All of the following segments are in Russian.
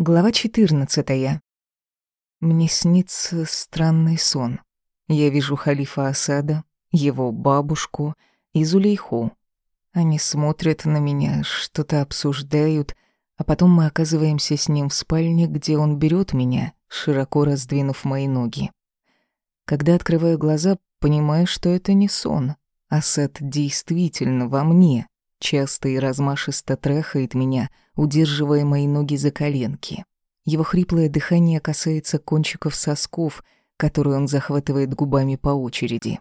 Глава 14. Мне снится странный сон. Я вижу халифа Асада, его бабушку и Зулейху. Они смотрят на меня, что-то обсуждают, а потом мы оказываемся с ним в спальне, где он берет меня, широко раздвинув мои ноги. Когда открываю глаза, понимаю, что это не сон. Асад действительно во мне, часто и размашисто трахает меня, удерживая мои ноги за коленки. Его хриплое дыхание касается кончиков сосков, которые он захватывает губами по очереди.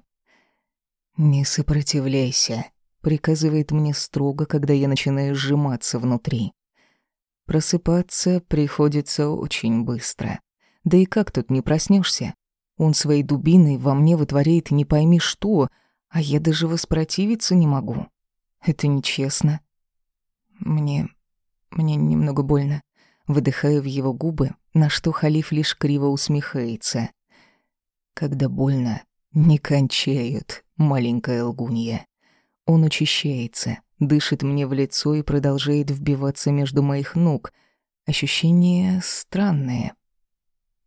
«Не сопротивляйся», — приказывает мне строго, когда я начинаю сжиматься внутри. Просыпаться приходится очень быстро. Да и как тут не проснешься? Он своей дубиной во мне вытворяет не пойми что, а я даже воспротивиться не могу. Это нечестно. Мне... мне немного больно. Выдыхаю в его губы, на что халиф лишь криво усмехается. Когда больно, не кончают, маленькая лгунья. Он учащается, дышит мне в лицо и продолжает вбиваться между моих ног. Ощущения странные.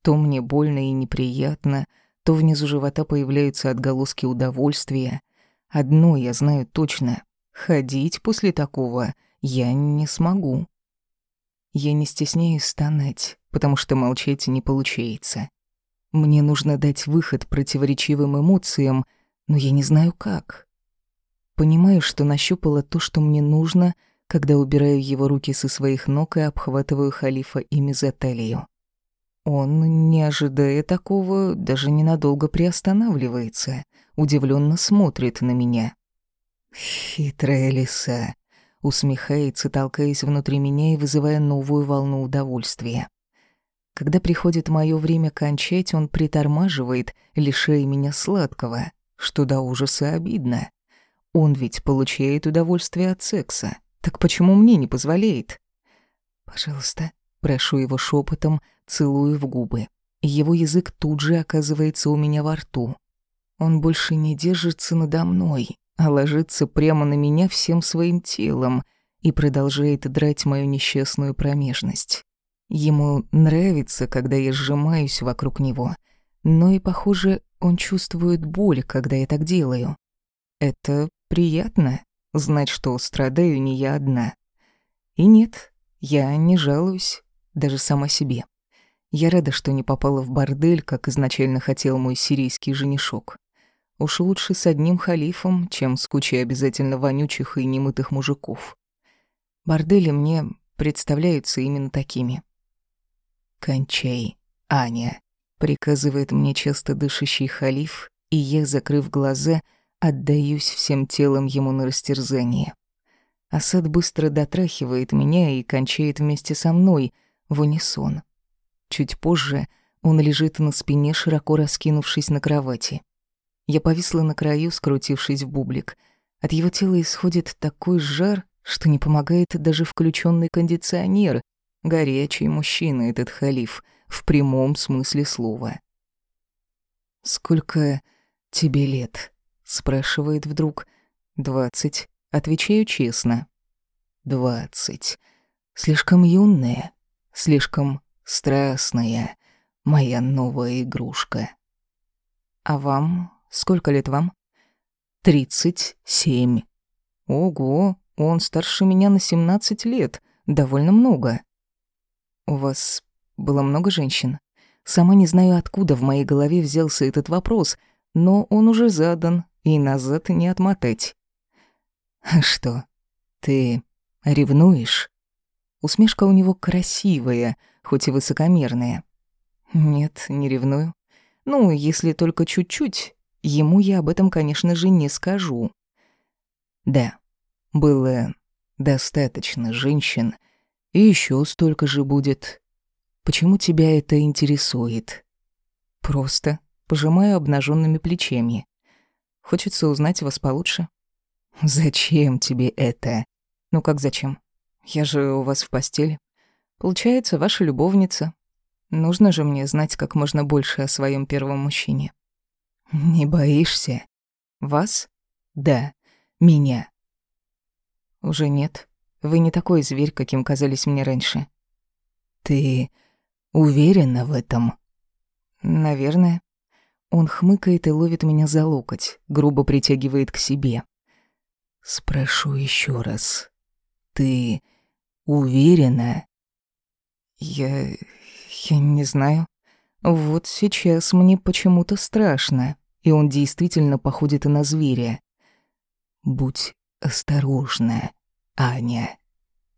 То мне больно и неприятно, то внизу живота появляются отголоски удовольствия. Одно я знаю точно. Ходить после такого я не смогу. Я не стесняюсь стонать, потому что молчать не получается. Мне нужно дать выход противоречивым эмоциям, но я не знаю как. Понимаю, что нащупала то, что мне нужно, когда убираю его руки со своих ног и обхватываю халифа ими за талию. Он, не ожидая такого, даже ненадолго приостанавливается, удивленно смотрит на меня. «Хитрая лиса», — усмехается, толкаясь внутри меня и вызывая новую волну удовольствия. Когда приходит мое время кончать, он притормаживает, лишая меня сладкого, что до ужаса обидно. Он ведь получает удовольствие от секса. Так почему мне не позволяет? Пожалуйста, прошу его шепотом, целую в губы. Его язык тут же оказывается у меня во рту. Он больше не держится надо мной, а ложится прямо на меня всем своим телом и продолжает драть мою несчастную промежность. Ему нравится, когда я сжимаюсь вокруг него, но и, похоже, он чувствует боль, когда я так делаю. Это приятно, знать, что страдаю не я одна. И нет, я не жалуюсь, даже сама себе. Я рада, что не попала в бордель, как изначально хотел мой сирийский женишок. Уж лучше с одним халифом, чем с кучей обязательно вонючих и немытых мужиков. Бордели мне представляются именно такими. «Кончай, Аня», — приказывает мне часто дышащий халиф, и я, закрыв глаза, отдаюсь всем телом ему на растерзание. Асад быстро дотрахивает меня и кончает вместе со мной, в унисон. Чуть позже он лежит на спине, широко раскинувшись на кровати. Я повисла на краю, скрутившись в бублик. От его тела исходит такой жар, что не помогает даже включенный кондиционер. Горячий мужчина этот халиф, в прямом смысле слова. «Сколько тебе лет?» — спрашивает вдруг. «Двадцать». Отвечаю честно. «Двадцать. Слишком юная, слишком страстная, моя новая игрушка. А вам Сколько лет вам? Тридцать семь. Ого, он старше меня на семнадцать лет. Довольно много. У вас было много женщин? Сама не знаю, откуда в моей голове взялся этот вопрос, но он уже задан, и назад не отмотать. А что, ты ревнуешь? Усмешка у него красивая, хоть и высокомерная. Нет, не ревную. Ну, если только чуть-чуть, Ему я об этом, конечно же, не скажу. Да, было достаточно женщин, и еще столько же будет. Почему тебя это интересует? Просто пожимаю обнаженными плечами. Хочется узнать вас получше. Зачем тебе это? Ну как зачем? Я же у вас в постели. Получается, ваша любовница. Нужно же мне знать как можно больше о своем первом мужчине. «Не боишься? Вас? Да, меня». «Уже нет. Вы не такой зверь, каким казались мне раньше». Ты уверена в этом? Наверное. Он хмыкает и ловит меня за локоть, грубо притягивает к себе. Спрошу еще раз. Ты уверена? Я... я не знаю. Вот сейчас мне почему-то страшно, и он действительно походит на зверя. Будь осторожна, Аня.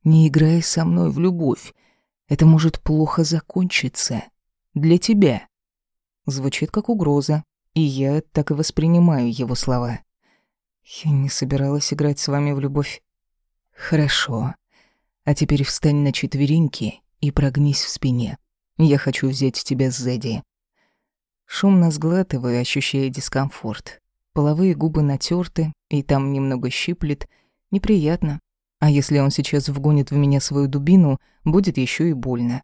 Не играй со мной в любовь. Это может плохо закончиться. Для тебя. Звучит как угроза, и я так и воспринимаю его слова. Я не собиралась играть с вами в любовь. Хорошо. А теперь встань на четвереньки и прогнись в спине. Я хочу взять тебя сзади. Шумно сглатываю, ощущая дискомфорт. Половые губы натерты, и там немного щиплет. Неприятно. А если он сейчас вгонит в меня свою дубину, будет еще и больно.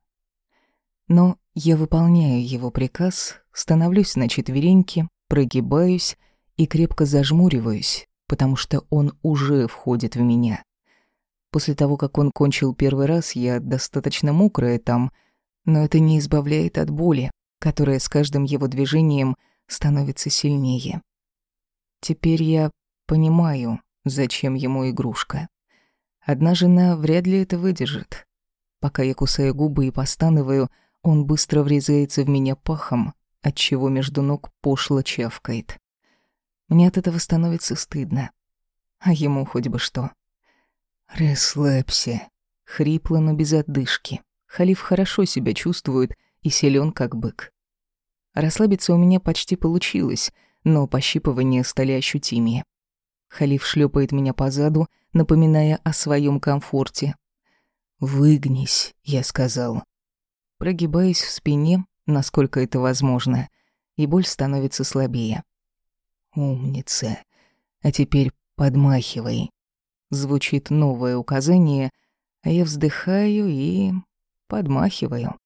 Но я выполняю его приказ, становлюсь на четвереньки, прогибаюсь и крепко зажмуриваюсь, потому что он уже входит в меня. После того, как он кончил первый раз, я достаточно мокрая там, но это не избавляет от боли, которая с каждым его движением становится сильнее. Теперь я понимаю, зачем ему игрушка. Одна жена вряд ли это выдержит. Пока я кусаю губы и постанываю, он быстро врезается в меня пахом, отчего между ног пошло чавкает. Мне от этого становится стыдно. А ему хоть бы что. «Расслабься», — хрипло, но без отдышки. Халиф хорошо себя чувствует и силен как бык. Расслабиться у меня почти получилось, но пощипывания стали ощутимее. Халиф шлепает меня по заду, напоминая о своем комфорте. «Выгнись», — я сказал. Прогибаясь в спине, насколько это возможно, и боль становится слабее. «Умница. А теперь подмахивай». Звучит новое указание, а я вздыхаю и подмахиваю.